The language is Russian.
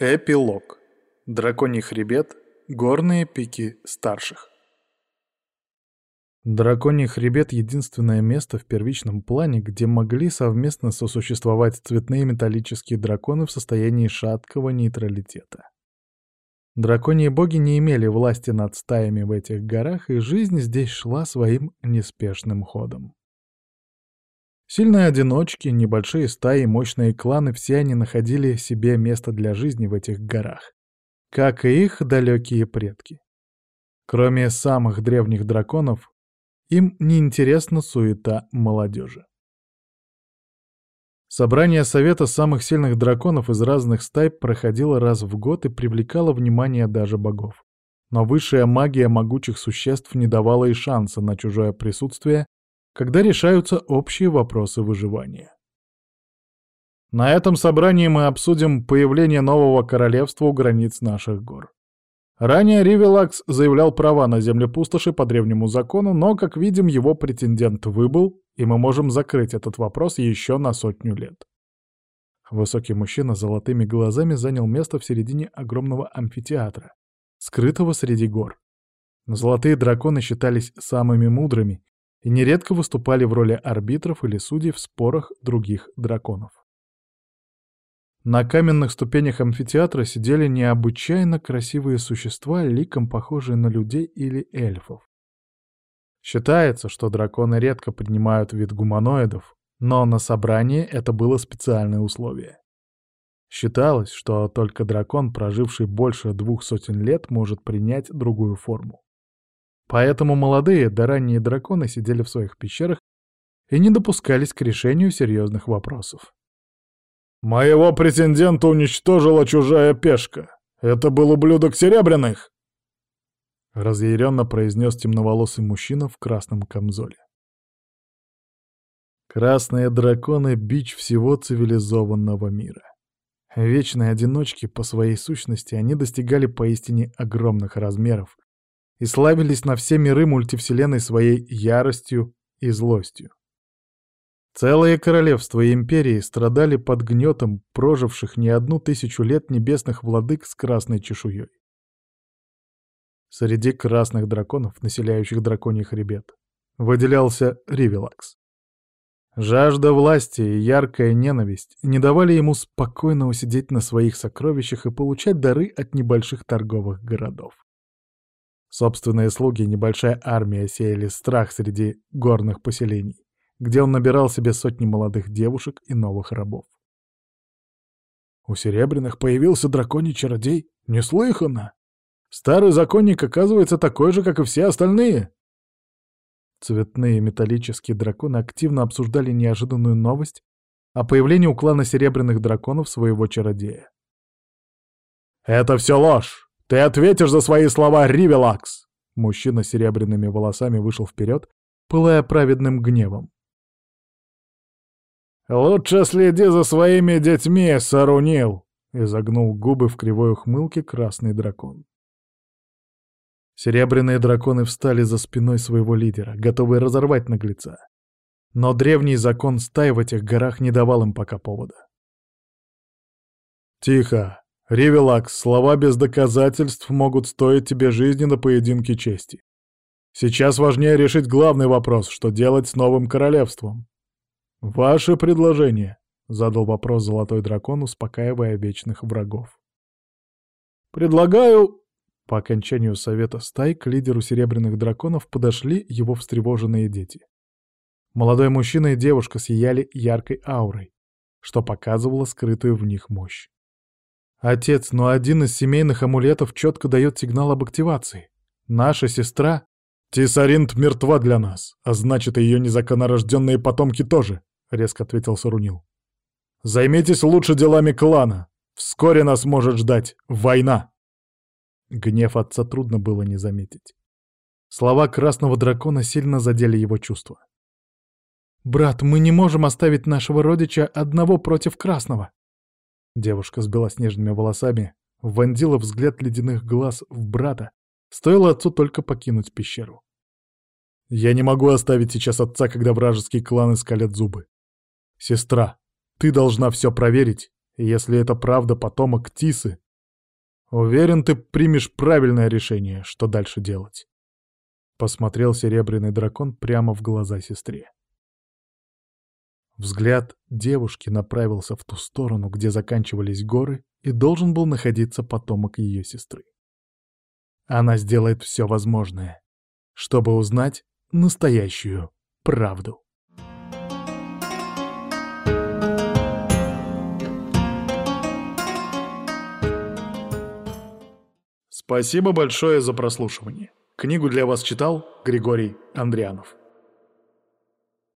Эпилог. Драконий хребет. Горные пики старших. Драконий хребет — единственное место в первичном плане, где могли совместно сосуществовать цветные металлические драконы в состоянии шаткого нейтралитета. Драконьи боги не имели власти над стаями в этих горах, и жизнь здесь шла своим неспешным ходом. Сильные одиночки, небольшие стаи, мощные кланы — все они находили себе место для жизни в этих горах, как и их далекие предки. Кроме самых древних драконов, им не интересна суета молодежи. Собрание Совета самых сильных драконов из разных стай проходило раз в год и привлекало внимание даже богов. Но высшая магия могучих существ не давала и шанса на чужое присутствие когда решаются общие вопросы выживания. На этом собрании мы обсудим появление нового королевства у границ наших гор. Ранее Ривелакс заявлял права на земле пустоши по древнему закону, но, как видим, его претендент выбыл, и мы можем закрыть этот вопрос еще на сотню лет. Высокий мужчина с золотыми глазами занял место в середине огромного амфитеатра, скрытого среди гор. Золотые драконы считались самыми мудрыми и нередко выступали в роли арбитров или судей в спорах других драконов. На каменных ступенях амфитеатра сидели необычайно красивые существа, ликом похожие на людей или эльфов. Считается, что драконы редко поднимают вид гуманоидов, но на собрании это было специальное условие. Считалось, что только дракон, проживший больше двух сотен лет, может принять другую форму. Поэтому молодые да ранние драконы сидели в своих пещерах и не допускались к решению серьезных вопросов. «Моего претендента уничтожила чужая пешка. Это был ублюдок Серебряных!» Разъяренно произнес темноволосый мужчина в красном камзоле. Красные драконы — бич всего цивилизованного мира. Вечные одиночки по своей сущности они достигали поистине огромных размеров, и славились на все миры мультивселенной своей яростью и злостью. Целые королевства и империи страдали под гнетом проживших не одну тысячу лет небесных владык с красной чешуей. Среди красных драконов, населяющих драконий хребет, выделялся Ривелакс. Жажда власти и яркая ненависть не давали ему спокойно усидеть на своих сокровищах и получать дары от небольших торговых городов. Собственные слуги и небольшая армия сеяли страх среди горных поселений, где он набирал себе сотни молодых девушек и новых рабов. У Серебряных появился драконий чародей? Неслыханно! Старый законник оказывается такой же, как и все остальные. Цветные металлические драконы активно обсуждали неожиданную новость о появлении у клана Серебряных драконов своего чародея. «Это все ложь! «Ты ответишь за свои слова, Ривелакс!» Мужчина с серебряными волосами вышел вперед, пылая праведным гневом. «Лучше следи за своими детьми, Сарунил!» — изогнул губы в кривой ухмылке красный дракон. Серебряные драконы встали за спиной своего лидера, готовые разорвать наглеца. Но древний закон стай в этих горах не давал им пока повода. «Тихо!» Ривелакс, слова без доказательств могут стоить тебе жизни на поединке чести. Сейчас важнее решить главный вопрос, что делать с новым королевством. Ваше предложение, — задал вопрос Золотой Дракон, успокаивая вечных врагов. Предлагаю... По окончанию совета стай к лидеру Серебряных Драконов подошли его встревоженные дети. Молодой мужчина и девушка сияли яркой аурой, что показывало скрытую в них мощь. Отец, но один из семейных амулетов четко дает сигнал об активации. Наша сестра... Тисаринт мертва для нас, а значит, ее незаконнорожденные потомки тоже, — резко ответил Сарунил. Займитесь лучше делами клана. Вскоре нас может ждать война. Гнев отца трудно было не заметить. Слова красного дракона сильно задели его чувства. «Брат, мы не можем оставить нашего родича одного против красного!» Девушка с белоснежными волосами вонзила взгляд ледяных глаз в брата, стоило отцу только покинуть пещеру. «Я не могу оставить сейчас отца, когда вражеские кланы скалят зубы. Сестра, ты должна все проверить, если это правда потомок Тисы, Уверен, ты примешь правильное решение, что дальше делать. Посмотрел серебряный дракон прямо в глаза сестре. Взгляд девушки направился в ту сторону, где заканчивались горы, и должен был находиться потомок ее сестры. Она сделает все возможное, чтобы узнать настоящую правду. Спасибо большое за прослушивание. Книгу для вас читал Григорий Андрианов.